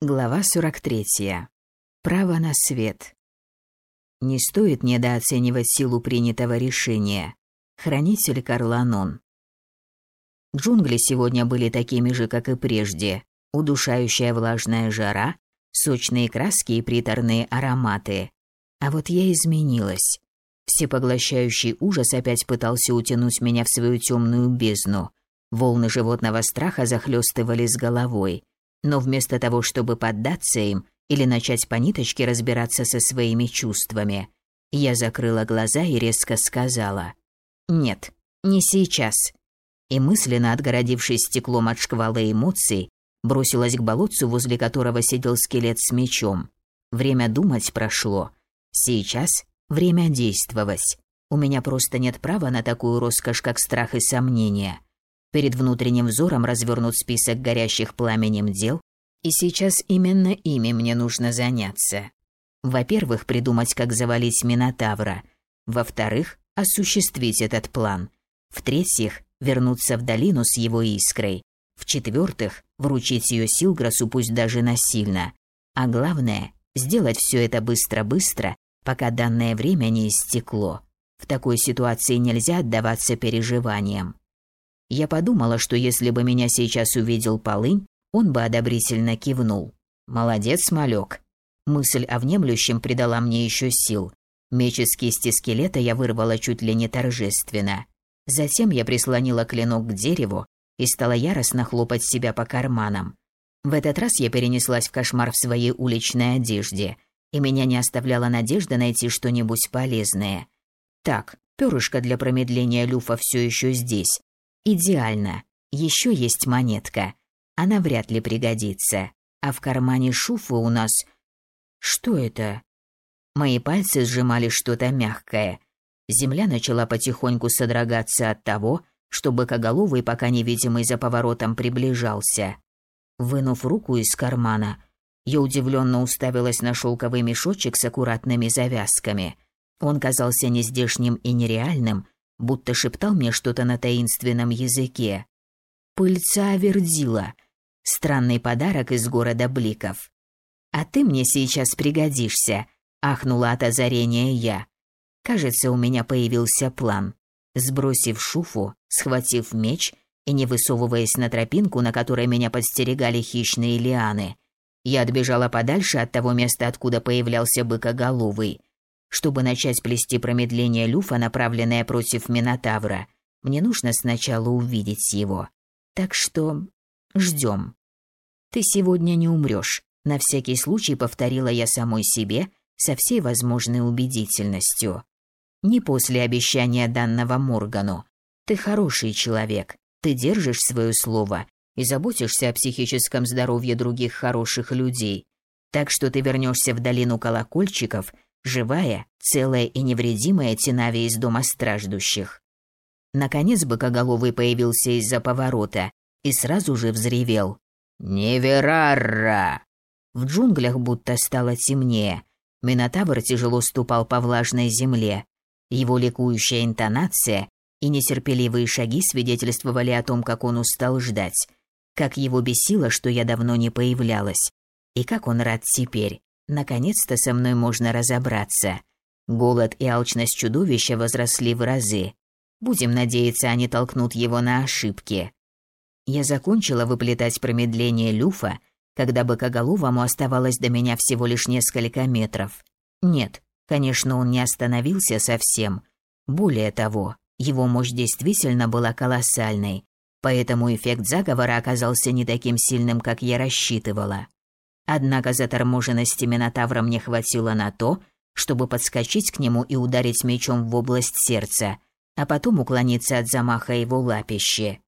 Глава 43. Право на свет. Не стоит недооценивать силу принятого решения. Хранитель Карланон. Джунгли сегодня были такими же, как и прежде. Удушающая влажная жара, сочные краски и приторные ароматы. А вот я изменилась. Всепоглощающий ужас опять пытался утянуть меня в свою темную бездну. Волны животного страха захлестывали с головой – но вместо того, чтобы поддаться им или начать по ниточке разбираться со своими чувствами, я закрыла глаза и резко сказала «Нет, не сейчас». И мысленно отгородившись стеклом от шквала эмоций, бросилась к болотцу, возле которого сидел скелет с мечом. Время думать прошло. Сейчас время действовать. У меня просто нет права на такую роскошь, как страх и сомнения. Перед внутренним взором развернут список горящих пламенем дел, и сейчас именно ими мне нужно заняться. Во-первых, придумать, как завалить Минотавра. Во-вторых, осуществить этот план. В-третьих, вернуться в долину с его искрой. В-четвертых, вручить ее Силграсу, пусть даже насильно. А главное, сделать все это быстро-быстро, пока данное время не истекло. В такой ситуации нельзя отдаваться переживаниям. Я подумала, что если бы меня сейчас увидел Полынь, он бы одобрительно кивнул. «Молодец, малек. Мысль о внемлющем придала мне еще сил. Меч из кисти скелета я вырвала чуть ли не торжественно. Затем я прислонила клинок к дереву и стала яростно хлопать себя по карманам. В этот раз я перенеслась в кошмар в своей уличной одежде, и меня не оставляла надежда найти что-нибудь полезное. Так, перышко для промедления люфа все еще здесь, Идеально. Еще есть монетка. Она вряд ли пригодится. А в кармане шуфа у нас... Что это? Мои пальцы сжимали что-то мягкое. Земля начала потихоньку содрогаться от того, что быкоголовый, пока невидимый за поворотом, приближался. Вынув руку из кармана, я удивленно уставилась на шелковый мешочек с аккуратными завязками. Он казался нездешним и нереальным, будто шептал мне что-то на таинственном языке. Пыльца Вердила. Странный подарок из города Бликов. А ты мне сейчас пригодишься, ахнула от озарения я. Кажется, у меня появился план. Сбросив шуфу, схватив меч и не высовываясь на тропинку, на которой меня подстерегали хищные лианы, я отбежала подальше от того места, откуда появлялся быкоголовый. Чтобы начать плести промедление люфа, направленное против Минотавра, мне нужно сначала увидеть его. Так что ждем. Ты сегодня не умрешь. На всякий случай повторила я самой себе со всей возможной убедительностью. Не после обещания данного Моргану. Ты хороший человек. Ты держишь свое слово и заботишься о психическом здоровье других хороших людей. Так что ты вернешься в долину колокольчиков живая, целая и невредимая Тинави из дома страждущих. Наконец быкоголовый появился из-за поворота и сразу же взревел. «Неверарра!» В джунглях будто стало темнее. Минотавр тяжело ступал по влажной земле. Его ликующая интонация и нетерпеливые шаги свидетельствовали о том, как он устал ждать, как его бесило, что я давно не появлялась, и как он рад теперь, Наконец-то со мной можно разобраться. Голод и алчность чудовища возросли в разы. Будем надеяться, они толкнут его на ошибки. Я закончила выплетать промедление люфа, когда быкоголовому оставалось до меня всего лишь несколько метров. Нет, конечно, он не остановился совсем. Более того, его мощь действительно была колоссальной, поэтому эффект заговора оказался не таким сильным, как я рассчитывала. Однако заторможенности Минотавра мне хватило на то, чтобы подскочить к нему и ударить мечом в область сердца, а потом уклониться от замаха его лапищи.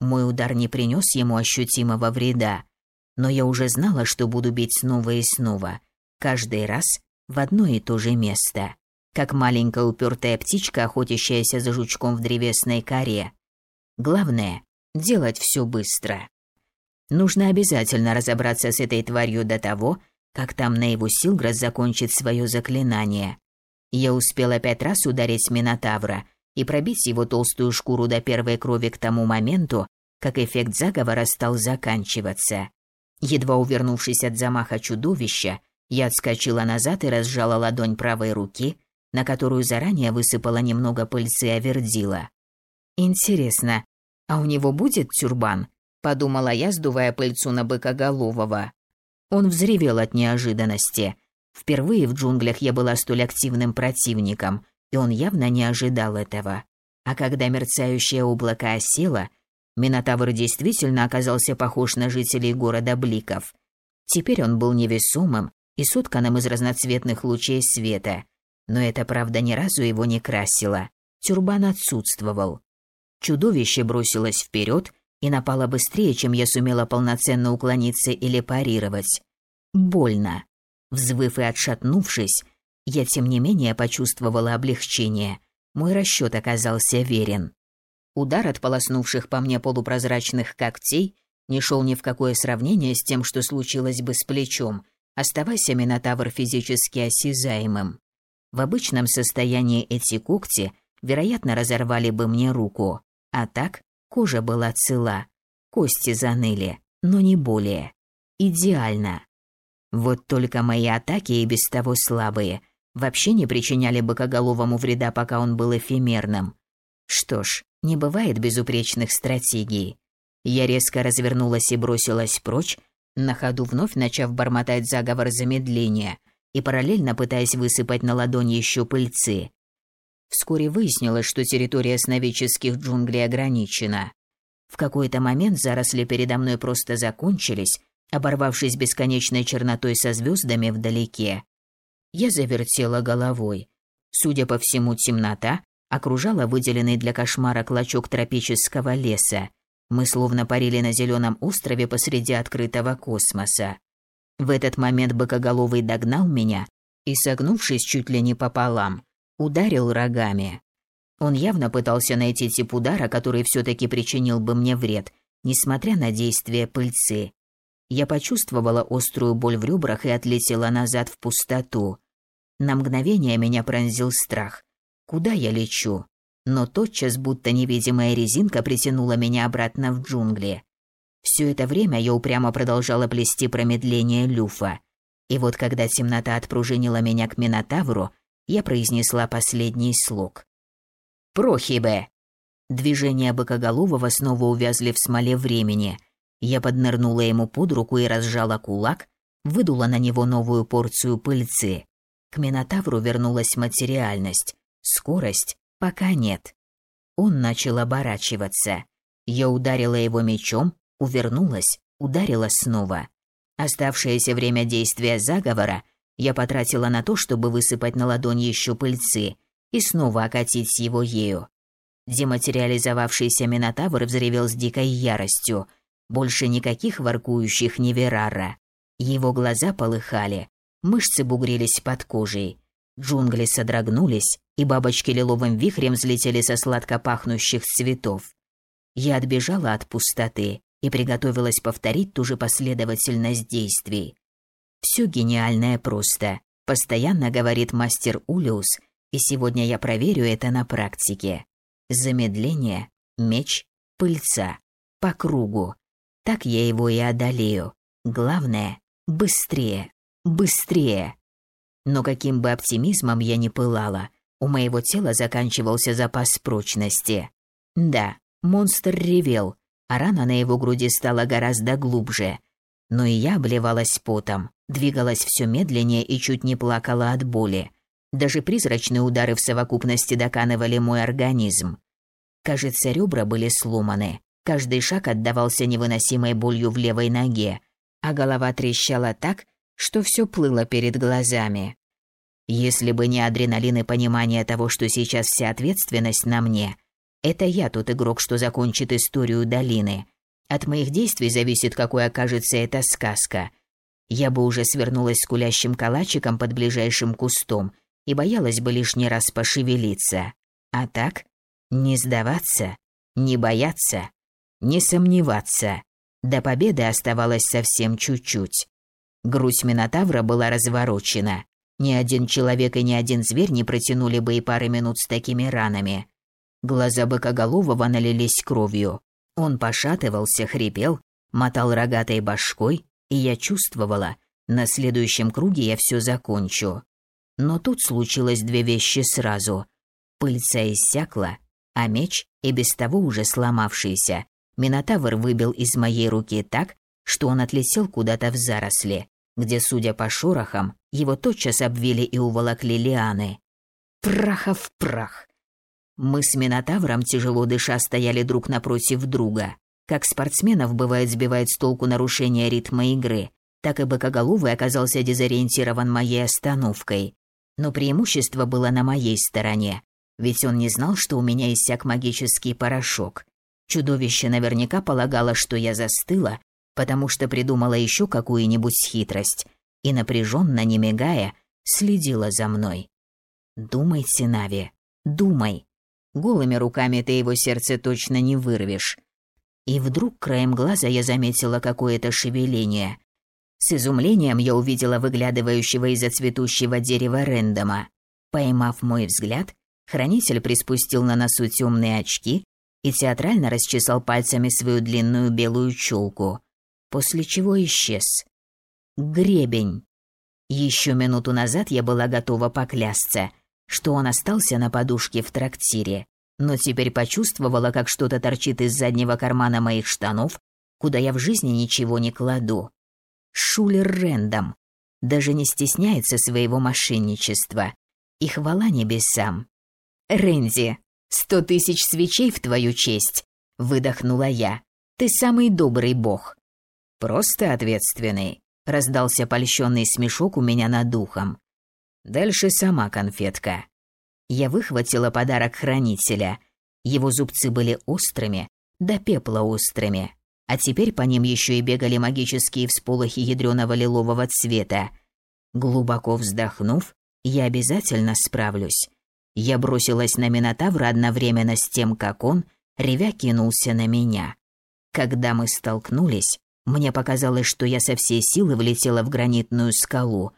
Мой удар не принес ему ощутимого вреда, но я уже знала, что буду бить снова и снова, каждый раз в одно и то же место, как маленькая упертая птичка, охотящаяся за жучком в древесной коре. Главное – делать все быстро. Нужно обязательно разобраться с этой тварью до того, как там на его Силграс закончит свое заклинание. Я успела пять раз ударить Минотавра и пробить его толстую шкуру до первой крови к тому моменту, как эффект заговора стал заканчиваться. Едва увернувшись от замаха чудовища, я отскочила назад и разжала ладонь правой руки, на которую заранее высыпала немного пыльцы Авердила. «Интересно, а у него будет тюрбан?» – подумала я, сдувая пыльцу на быкоголового. Он взревел от неожиданности. Впервые в джунглях я была столь активным противником, и он явно не ожидал этого. А когда мерцающее облако осело, Минотавр действительно оказался похож на жителей города Бликов. Теперь он был невесомым и сотканным из разноцветных лучей света. Но это, правда, ни разу его не красило. Тюрбан отсутствовал. Чудовище бросилось вперед и напало быстрее, чем я сумела полноценно уклониться или парировать. Больно. Взвыв и отшатнувшись, я тем не менее почувствовала облегчение. Мой расчет оказался верен. Удар от полоснувших по мне полупрозрачных когтей не шел ни в какое сравнение с тем, что случилось бы с плечом, оставайся Минотавр физически осязаемым. В обычном состоянии эти когти, вероятно, разорвали бы мне руку. А так, кожа была цела, кости заныли, но не более. Идеально. Вот только мои атаки и без того слабые вообще не причиняли быкоголовому вреда, пока он был эфемерным. Что ж, не бывает безупречных стратегий. Я резко развернулась и бросилась прочь, на ходу вновь начав бормотать заговор замедления и параллельно пытаясь высыпать на ладонь еще пыльцы. Вскоре выяснилось, что территория сновидческих джунглей ограничена. В какой-то момент заросли передо мной просто закончились, оборвавшись бесконечной чернотой со звездами вдалеке. Я завертела головой. Судя по всему, темнота окружала выделенный для кошмара клочок тропического леса. Мы словно парили на зеленом острове посреди открытого космоса. В этот момент быкоголовый догнал меня и, согнувшись чуть ли не пополам, ударил рогами. Он явно пытался найти тип удара, который все-таки причинил бы мне вред, несмотря на действие пыльцы. Я почувствовала острую боль в ребрах и отлетела назад в пустоту. На мгновение меня пронзил страх. Куда я лечу? Но тотчас, будто невидимая резинка, притянула меня обратно в джунгли. Все это время я упрямо продолжала плести промедление люфа. И вот когда темнота отпружинила меня к Минотавру, я произнесла последний слог. «Прохибе!» Движения Быкоголового снова увязли в смоле времени. Я поднырнула ему под руку и разжала кулак, выдула на него новую порцию пыльцы. К Минотавру вернулась материальность. Скорость пока нет. Он начал оборачиваться. Я ударила его мечом, увернулась, ударила снова. Оставшееся время действия заговора я потратила на то, чтобы высыпать на ладонь еще пыльцы и снова окатить его ею. Дематериализовавшийся Минотавр взревел с дикой яростью. Больше никаких воркующих Неверара. Его глаза полыхали, мышцы бугрились под кожей. Джунгли содрогнулись, и бабочки лиловым вихрем взлетели со сладко пахнущих цветов. Я отбежала от пустоты и приготовилась повторить ту же последовательность действий. Все гениальное просто, постоянно говорит мастер Улиус, и сегодня я проверю это на практике. Замедление, меч, пыльца, по кругу. Так я его и одолею. Главное – быстрее, быстрее. Но каким бы оптимизмом я ни пылала, у моего тела заканчивался запас прочности. Да, монстр ревел, а рана на его груди стала гораздо глубже. Но и я обливалась потом, двигалась все медленнее и чуть не плакала от боли. Даже призрачные удары в совокупности доканывали мой организм. Кажется, ребра были сломаны. Каждый шаг отдавался невыносимой болью в левой ноге, а голова трещала так, что все плыло перед глазами. Если бы не адреналин и понимание того, что сейчас вся ответственность на мне, это я тот игрок, что закончит историю долины. От моих действий зависит, какой окажется эта сказка. Я бы уже свернулась с кулящим калачиком под ближайшим кустом и боялась бы лишний раз пошевелиться. А так, не сдаваться, не бояться, не сомневаться. До победы оставалось совсем чуть-чуть. Грудь Минотавра была разворочена. Ни один человек и ни один зверь не протянули бы и пары минут с такими ранами. Глаза быкоголового налились кровью. Он пошатывался, хрипел, мотал рогатой башкой и я чувствовала, на следующем круге я все закончу. Но тут случилось две вещи сразу. Пыльца иссякла, а меч, и без того уже сломавшийся, Минотавр выбил из моей руки так, что он отлетел куда-то в заросли, где, судя по шорохам, его тотчас обвили и уволокли лианы. Праха в прах. Мы с Минотавром, тяжело дыша, стояли друг напротив друга. Как спортсменов бывает сбивает с толку нарушение ритма игры, так и Бокоголовый оказался дезориентирован моей остановкой. Но преимущество было на моей стороне, ведь он не знал, что у меня иссяк магический порошок. Чудовище наверняка полагало, что я застыла, потому что придумала еще какую-нибудь хитрость и, напряженно, не мигая, следила за мной. «Думайте, Нави, думай. Голыми руками ты его сердце точно не вырвешь». И вдруг краем глаза я заметила какое-то шевеление. С изумлением я увидела выглядывающего из-за цветущего дерева Рэндома. Поймав мой взгляд, хранитель приспустил на носу темные очки и театрально расчесал пальцами свою длинную белую челку, после чего исчез. Гребень. Еще минуту назад я была готова поклясться, что он остался на подушке в трактире, но теперь почувствовала, как что-то торчит из заднего кармана моих штанов, куда я в жизни ничего не кладу. Шулер Рэндом даже не стесняется своего мошенничества. И хвала небесам. «Рэнди, сто тысяч свечей в твою честь!» — выдохнула я. «Ты самый добрый бог». «Просто ответственный», — раздался польщенный смешок у меня над духом. «Дальше сама конфетка». Я выхватила подарок хранителя. Его зубцы были острыми, да пепла острыми а теперь по ним еще и бегали магические всполохи ядреного лилового цвета. Глубоко вздохнув, я обязательно справлюсь. Я бросилась на Минотавра одновременно с тем, как он, ревя, кинулся на меня. Когда мы столкнулись, мне показалось, что я со всей силы влетела в гранитную скалу,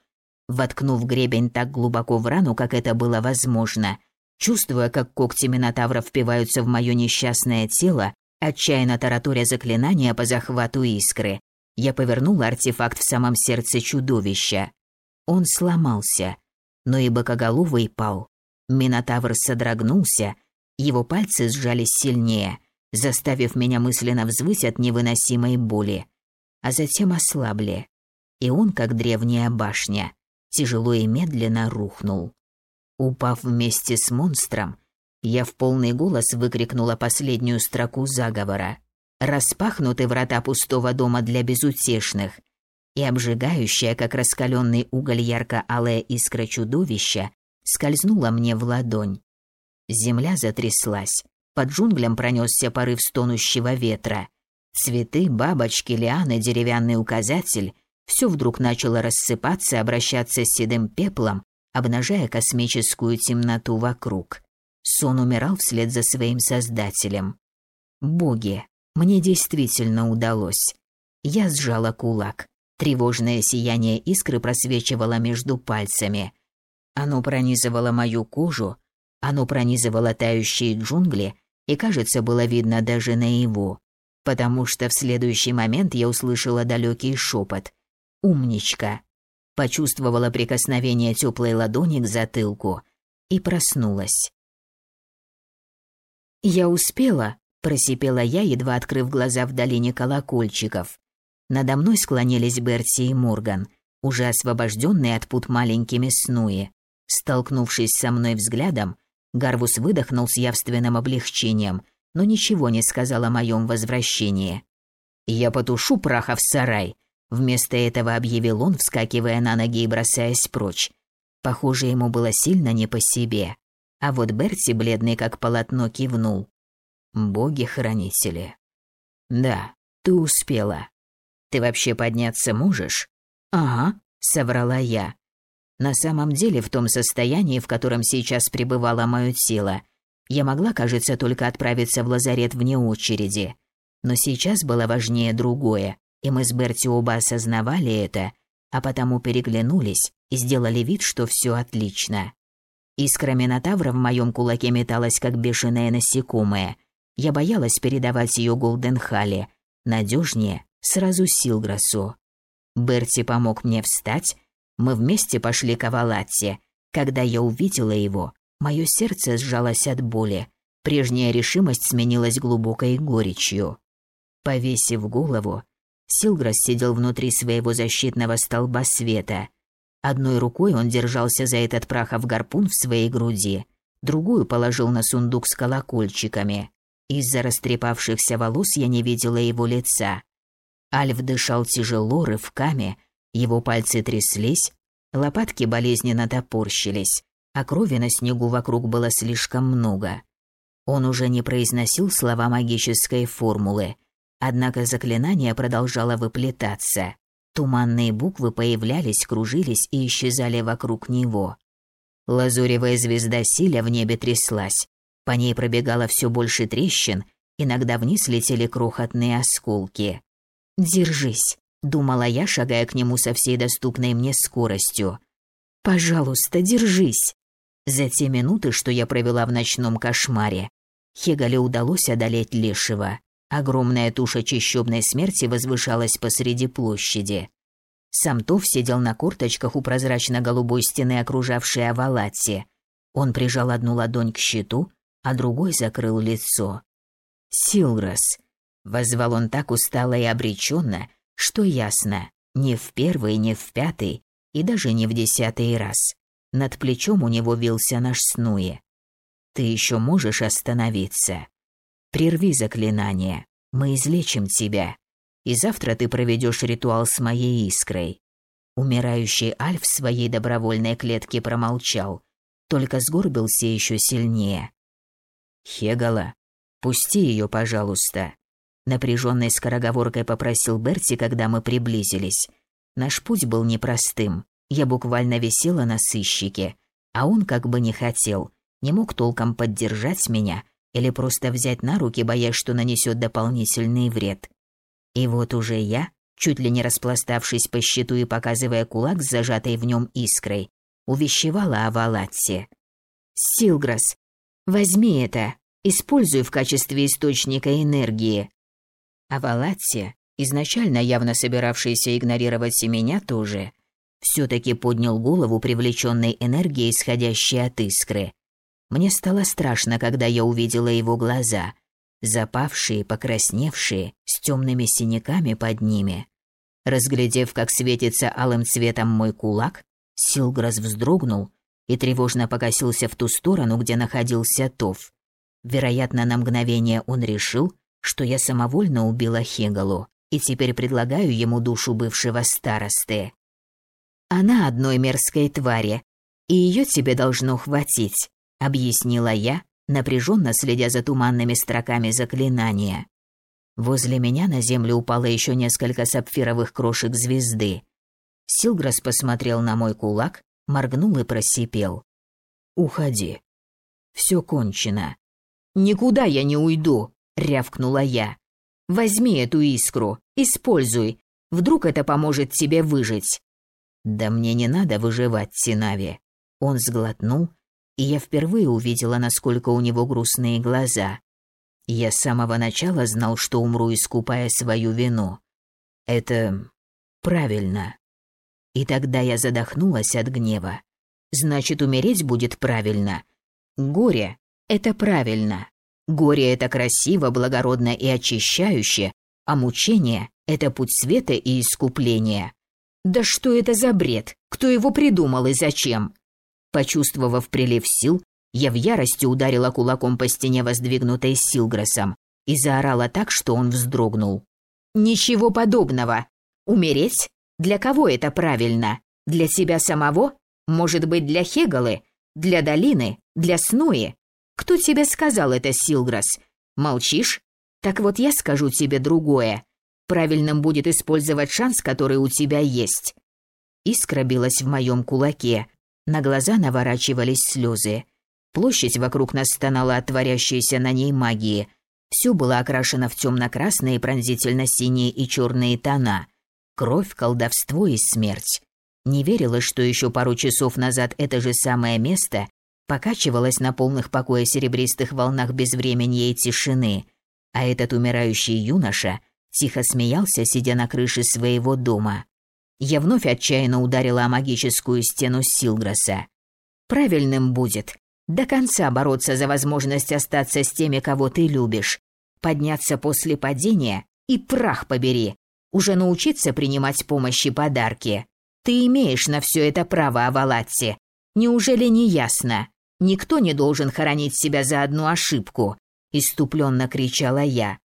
воткнув гребень так глубоко в рану, как это было возможно, чувствуя, как когти Минотавра впиваются в мое несчастное тело, Отчаянно тараторя заклинания по захвату искры, я повернула артефакт в самом сердце чудовища. Он сломался, но и бокоголовый пал. Минотавр содрогнулся, его пальцы сжались сильнее, заставив меня мысленно взвыть от невыносимой боли, а затем ослабли. И он, как древняя башня, тяжело и медленно рухнул. Упав вместе с монстром, я в полный голос выкрикнула последнюю строку заговора. Распахнуты врата пустого дома для безутешных, и обжигающая, как раскаленный уголь ярко-алая искра чудовища, скользнула мне в ладонь. Земля затряслась, под джунглям пронесся порыв стонущего ветра. Цветы, бабочки, лианы, деревянный указатель — все вдруг начало рассыпаться, обращаться с седым пеплом, обнажая космическую темноту вокруг. Сон умирал вслед за своим создателем. Боги, мне действительно удалось. Я сжала кулак. Тревожное сияние искры просвечивало между пальцами. Оно пронизывало мою кожу, оно пронизывало тающие джунгли, и, кажется, было видно даже наяву, потому что в следующий момент я услышала далекий шепот. «Умничка!» Почувствовала прикосновение теплой ладони к затылку и проснулась. «Я успела», – просипела я, едва открыв глаза в долине колокольчиков. Надо мной склонились Берти и Морган, уже освобожденные от пут маленькими снуи. Столкнувшись со мной взглядом, Гарвус выдохнул с явственным облегчением, но ничего не сказал о моем возвращении. «Я потушу праха в сарай», – вместо этого объявил он, вскакивая на ноги и бросаясь прочь. Похоже, ему было сильно не по себе. А вот Берти, бледный как полотно, кивнул. «Боги-хранители». «Да, ты успела. Ты вообще подняться можешь?» «Ага», — соврала я. На самом деле, в том состоянии, в котором сейчас пребывало мое тело, я могла, кажется, только отправиться в лазарет вне очереди. Но сейчас было важнее другое, и мы с Берти оба осознавали это, а потому переглянулись и сделали вид, что все отлично. Искра Минотавра в моем кулаке металась, как бешеное насекомое. Я боялась передавать ее Голденхале. Надежнее сразу Силграсу. Берти помог мне встать, мы вместе пошли к Авалатте. Когда я увидела его, мое сердце сжалось от боли, прежняя решимость сменилась глубокой горечью. Повесив голову, Силграс сидел внутри своего защитного столба света. Одной рукой он держался за этот прахов гарпун в своей груди, другую положил на сундук с колокольчиками. Из-за растрепавшихся волос я не видела его лица. Альф дышал тяжело, рывками, его пальцы тряслись, лопатки болезненно топорщились, а крови на снегу вокруг было слишком много. Он уже не произносил слова магической формулы, однако заклинание продолжало выплетаться. Туманные буквы появлялись, кружились и исчезали вокруг него. Лазуревая звезда Силя в небе тряслась. По ней пробегало все больше трещин, иногда вниз летели крохотные осколки. «Держись», — думала я, шагая к нему со всей доступной мне скоростью. «Пожалуйста, держись». За те минуты, что я провела в ночном кошмаре, Хегале удалось одолеть Лешего. Огромная туша чищёбной смерти возвышалась посреди площади. Самтов сидел на корточках у прозрачно-голубой стены, окружавшей Авалатти. Он прижал одну ладонь к щиту, а другой закрыл лицо. «Силграс!» — возвал он так устало и обреченно, что ясно, не в первый, не в пятый и даже не в десятый раз. Над плечом у него вился наш Снуи. «Ты еще можешь остановиться. Прерви заклинание, мы излечим тебя и завтра ты проведешь ритуал с моей искрой». Умирающий Альф в своей добровольной клетке промолчал, только сгорбился еще сильнее. «Хегала, пусти ее, пожалуйста», — напряженной скороговоркой попросил Берти, когда мы приблизились. Наш путь был непростым. Я буквально висела на сыщике, а он как бы не хотел, не мог толком поддержать меня или просто взять на руки, боясь, что нанесет дополнительный вред. И вот уже я, чуть ли не распластавшись по щиту и показывая кулак с зажатой в нем искрой, увещевала о Валатсе. «Силграс, возьми это, используй в качестве источника энергии». А Валатсе, изначально явно собиравшийся игнорировать и меня тоже, все-таки поднял голову, привлеченной энергией, исходящей от искры. Мне стало страшно, когда я увидела его глаза, запавшие, покрасневшие, с темными синяками под ними. Разглядев, как светится алым цветом мой кулак, Силграс вздрогнул и тревожно покосился в ту сторону, где находился Тов. Вероятно, на мгновение он решил, что я самовольно убила Хегалу и теперь предлагаю ему душу бывшего старосты. Она одной мерзкой твари, и ее тебе должно хватить, объяснила я, напряженно следя за туманными строками заклинания. Возле меня на землю упало еще несколько сапфировых крошек звезды. Силграс посмотрел на мой кулак, моргнул и просипел. «Уходи. Все кончено». «Никуда я не уйду», — рявкнула я. «Возьми эту искру, используй. Вдруг это поможет тебе выжить». «Да мне не надо выживать, Синави». Он сглотнул, и я впервые увидела, насколько у него грустные глаза. Я с самого начала знал, что умру, искупая свою вину. Это правильно. И тогда я задохнулась от гнева. Значит, умереть будет правильно. Горе — это правильно. Горе — это красиво, благородно и очищающе, а мучение — это путь света и искупления. Да что это за бред? Кто его придумал и зачем? Почувствовав прилив сил, я в ярости ударила кулаком по стене, воздвигнутой Силграсом, и заорала так, что он вздрогнул. «Ничего подобного! Умереть? Для кого это правильно? Для себя самого? Может быть, для Хегалы? Для долины? Для Снуи? Кто тебе сказал это, Силграс? Молчишь? Так вот я скажу тебе другое. Правильным будет использовать шанс, который у тебя есть. Искра билась в моем кулаке, на глаза наворачивались слезы. Площадь вокруг нас стонала от творящейся на ней магии. Все было окрашено в темно-красные, пронзительно-синие и черные тона. Кровь, колдовство и смерть. Не верилось, что еще пару часов назад это же самое место покачивалось на полных покоя серебристых волнах безвременья и тишины, а этот умирающий юноша тихо смеялся, сидя на крыше своего дома. Я вновь отчаянно ударила о магическую стену Силграса. Правильным будет до конца бороться за возможность остаться с теми, кого ты любишь, подняться после падения и прах побери, уже научиться принимать помощь и подарки. Ты имеешь на все это право, Авалатти. Неужели не ясно? Никто не должен хоронить себя за одну ошибку, иступленно кричала я.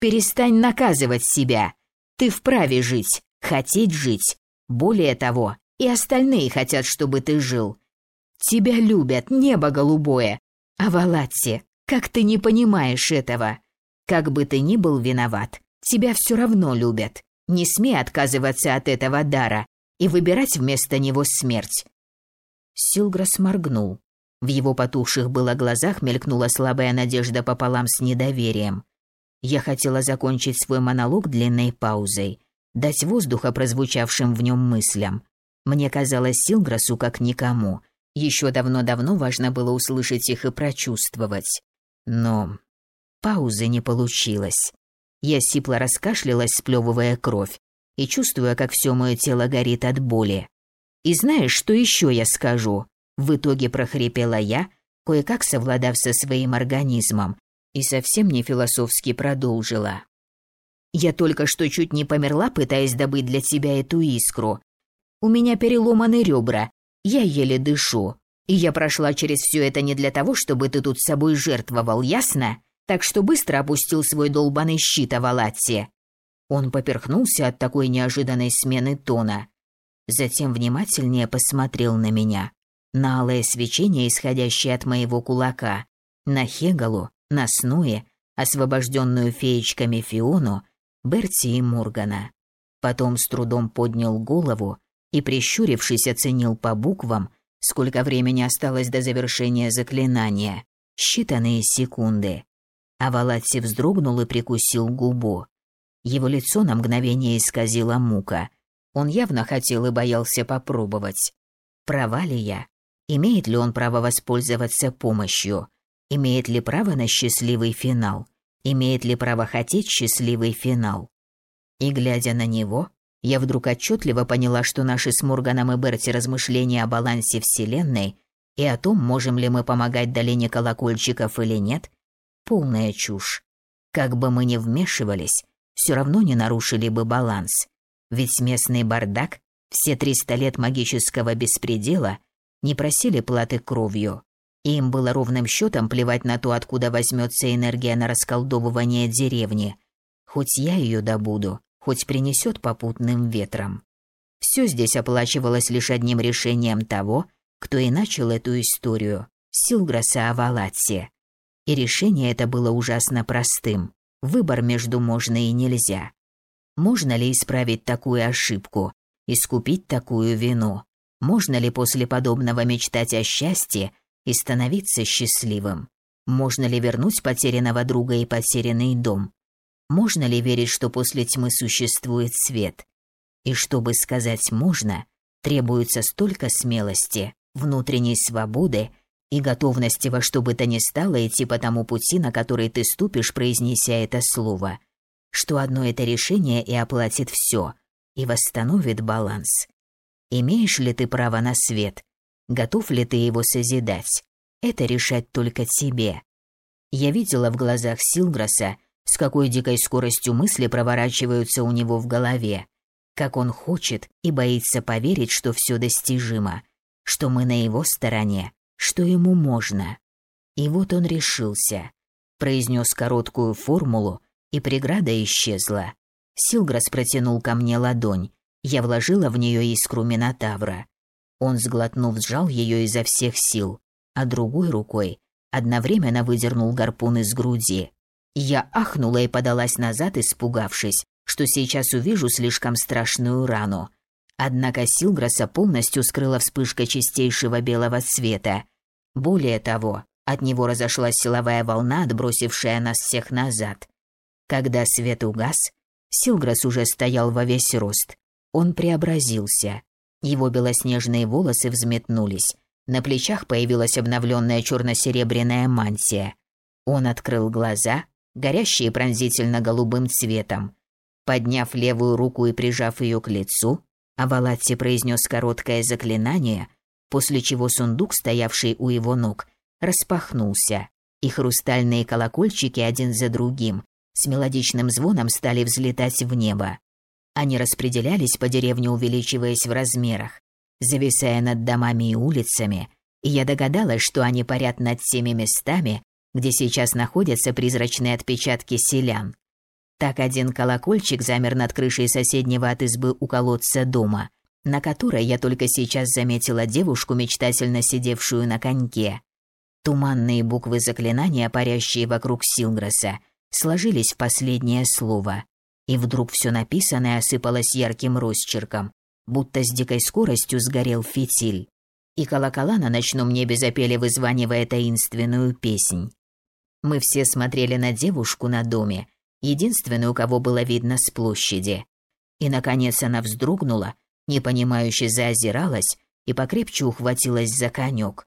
Перестань наказывать себя. Ты вправе жить, хотеть жить. Более того, и остальные хотят, чтобы ты жил. Тебя любят, небо голубое. А Валатти, как ты не понимаешь этого? Как бы ты ни был виноват, тебя все равно любят. Не смей отказываться от этого дара и выбирать вместо него смерть. Силграс моргнул. В его потухших было глазах мелькнула слабая надежда пополам с недоверием. Я хотела закончить свой монолог длинной паузой, дать воздуха прозвучавшим в нем мыслям. Мне казалось Силграсу как никому. Еще давно-давно важно было услышать их и прочувствовать. Но паузы не получилось. Я сипло раскашлялась, сплевывая кровь, и чувствуя, как все мое тело горит от боли. И знаешь, что еще я скажу? В итоге прохрипела я, кое-как совладав со своим организмом, и совсем не философски продолжила. Я только что чуть не померла, пытаясь добыть для тебя эту искру. У меня переломаны ребра, я еле дышу. И я прошла через все это не для того, чтобы ты тут собой жертвовал, ясно? Так что быстро опустил свой долбаный щит о Валатсе. Он поперхнулся от такой неожиданной смены тона. Затем внимательнее посмотрел на меня. На алое свечение, исходящее от моего кулака. На Хегалу, на Снуе, освобожденную феечками Фиону, Берти и Моргана. Потом с трудом поднял голову и, прищурившись, оценил по буквам, сколько времени осталось до завершения заклинания. Считанные секунды. А вздрогнул и прикусил губу. Его лицо на мгновение исказило мука. Он явно хотел и боялся попробовать. Права ли я? Имеет ли он право воспользоваться помощью? Имеет ли право на счастливый финал? Имеет ли право хотеть счастливый финал? И глядя на него, я вдруг отчетливо поняла, что наши с Морганом и Берти размышления о балансе Вселенной и о том, можем ли мы помогать долине колокольчиков или нет, полная чушь. Как бы мы ни вмешивались, все равно не нарушили бы баланс. Ведь местный бардак, все 300 лет магического беспредела, не просили платы кровью. И им было ровным счетом плевать на то, откуда возьмется энергия на расколдовывание деревни. Хоть я ее добуду, хоть принесет попутным ветром. Все здесь оплачивалось лишь одним решением того, кто и начал эту историю – Силграса Авалатси. И решение это было ужасно простым. Выбор между можно и нельзя. Можно ли исправить такую ошибку, искупить такую вину? Можно ли после подобного мечтать о счастье и становиться счастливым? Можно ли вернуть потерянного друга и потерянный дом? Можно ли верить, что после тьмы существует свет? И чтобы сказать «можно», требуется столько смелости, внутренней свободы и готовности во что бы то ни стало идти по тому пути, на который ты ступишь, произнеся это слово, что одно это решение и оплатит все, и восстановит баланс. Имеешь ли ты право на свет? Готов ли ты его созидать? Это решать только тебе. Я видела в глазах Силграса, с какой дикой скоростью мысли проворачиваются у него в голове. Как он хочет и боится поверить, что все достижимо, что мы на его стороне, что ему можно. И вот он решился. Произнес короткую формулу, и преграда исчезла. Силграс протянул ко мне ладонь. Я вложила в нее искру Минотавра. Он, сглотнув, сжал ее изо всех сил, а другой рукой одновременно выдернул гарпун из груди. Я ахнула и подалась назад, испугавшись, что сейчас увижу слишком страшную рану. Однако Силграса полностью скрыла вспышка чистейшего белого цвета. Более того, от него разошлась силовая волна, отбросившая нас всех назад. Когда свет угас, Силграс уже стоял во весь рост. Он преобразился. Его белоснежные волосы взметнулись. На плечах появилась обновленная черно-серебряная мантия. Он открыл глаза горящие пронзительно голубым цветом. Подняв левую руку и прижав ее к лицу, а Валатти произнес короткое заклинание, после чего сундук, стоявший у его ног, распахнулся, и хрустальные колокольчики один за другим с мелодичным звоном стали взлетать в небо. Они распределялись по деревне, увеличиваясь в размерах, зависая над домами и улицами, и я догадалась, что они парят над теми местами, где сейчас находятся призрачные отпечатки селян. Так один колокольчик замер над крышей соседнего от избы у колодца дома, на которой я только сейчас заметила девушку, мечтательно сидевшую на коньке. Туманные буквы заклинания, парящие вокруг Силграса, сложились в последнее слово. И вдруг все написанное осыпалось ярким росчерком, будто с дикой скоростью сгорел фитиль. И колокола на ночном небе запели, вызванивая таинственную песнь. Мы все смотрели на девушку на доме, единственную, кого было видно с площади. И, наконец, она вздрогнула, непонимающе заозиралась и покрепче ухватилась за конек.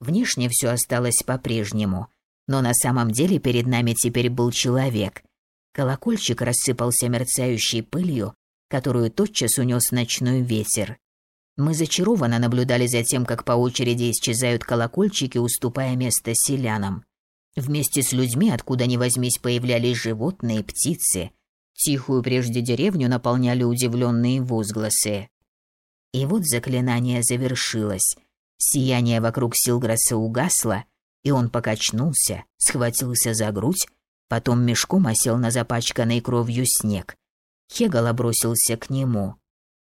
Внешне все осталось по-прежнему, но на самом деле перед нами теперь был человек. Колокольчик рассыпался мерцающей пылью, которую тотчас унес ночной ветер. Мы зачарованно наблюдали за тем, как по очереди исчезают колокольчики, уступая место селянам. Вместе с людьми, откуда ни возьмись, появлялись животные, птицы. Тихую прежде деревню наполняли удивленные возгласы. И вот заклинание завершилось. Сияние вокруг Силграса угасло, и он покачнулся, схватился за грудь, потом мешком осел на запачканный кровью снег. Хегала бросился к нему.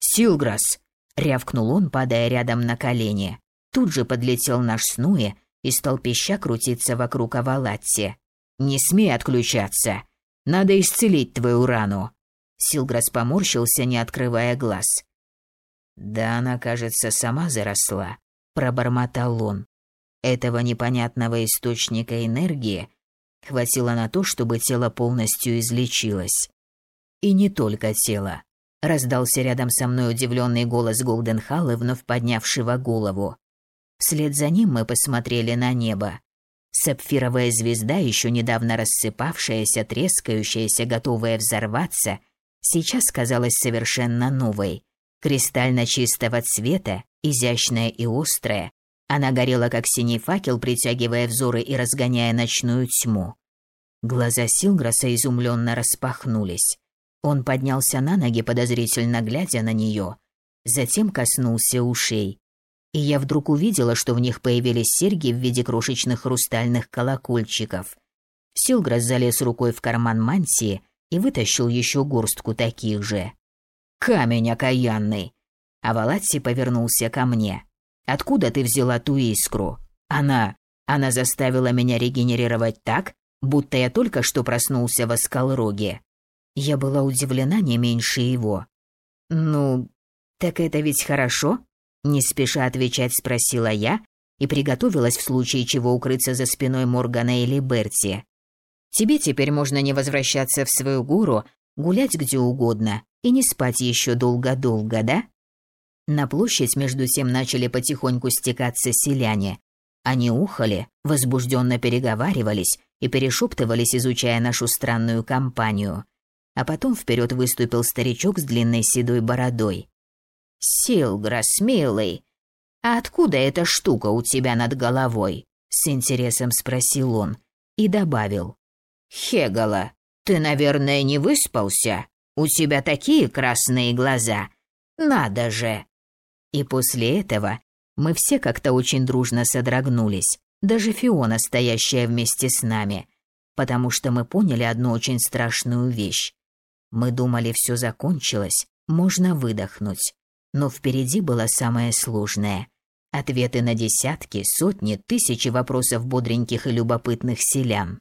«Силграс!» — рявкнул он, падая рядом на колени. Тут же подлетел наш Снуи и стал пища крутиться вокруг Авалатти. «Не смей отключаться! Надо исцелить твою рану!» Силграс поморщился, не открывая глаз. «Да она, кажется, сама заросла», — пробормотал он. Этого непонятного источника энергии хватило на то, чтобы тело полностью излечилось. И не только тело. Раздался рядом со мной удивленный голос Голденхалла, вновь поднявшего голову. Вслед за ним мы посмотрели на небо. Сапфировая звезда, еще недавно рассыпавшаяся, трескающаяся, готовая взорваться, сейчас казалась совершенно новой. Кристально чистого цвета, изящная и острая, она горела как синий факел, притягивая взоры и разгоняя ночную тьму. Глаза Силграса изумленно распахнулись. Он поднялся на ноги, подозрительно глядя на нее, затем коснулся ушей и я вдруг увидела, что в них появились серьги в виде крошечных хрустальных колокольчиков. Силграс залез рукой в карман мантии и вытащил еще горстку таких же. «Камень окаянный!» А Валатси повернулся ко мне. «Откуда ты взяла ту искру? Она... Она заставила меня регенерировать так, будто я только что проснулся в Аскалроге». Я была удивлена не меньше его. «Ну, так это ведь хорошо?» Не спеша отвечать спросила я и приготовилась в случае чего укрыться за спиной Моргана или Берти. Тебе теперь можно не возвращаться в свою гору, гулять где угодно и не спать еще долго-долго, да? На площадь между тем начали потихоньку стекаться селяне. Они ухали, возбужденно переговаривались и перешептывались, изучая нашу странную компанию. А потом вперед выступил старичок с длинной седой бородой. «Силграс, милый, а откуда эта штука у тебя над головой?» С интересом спросил он и добавил. «Хегала, ты, наверное, не выспался? У тебя такие красные глаза. Надо же!» И после этого мы все как-то очень дружно содрогнулись, даже Фиона, стоящая вместе с нами, потому что мы поняли одну очень страшную вещь. Мы думали, все закончилось, можно выдохнуть. Но впереди было самое сложное. Ответы на десятки, сотни, тысячи вопросов бодреньких и любопытных селян.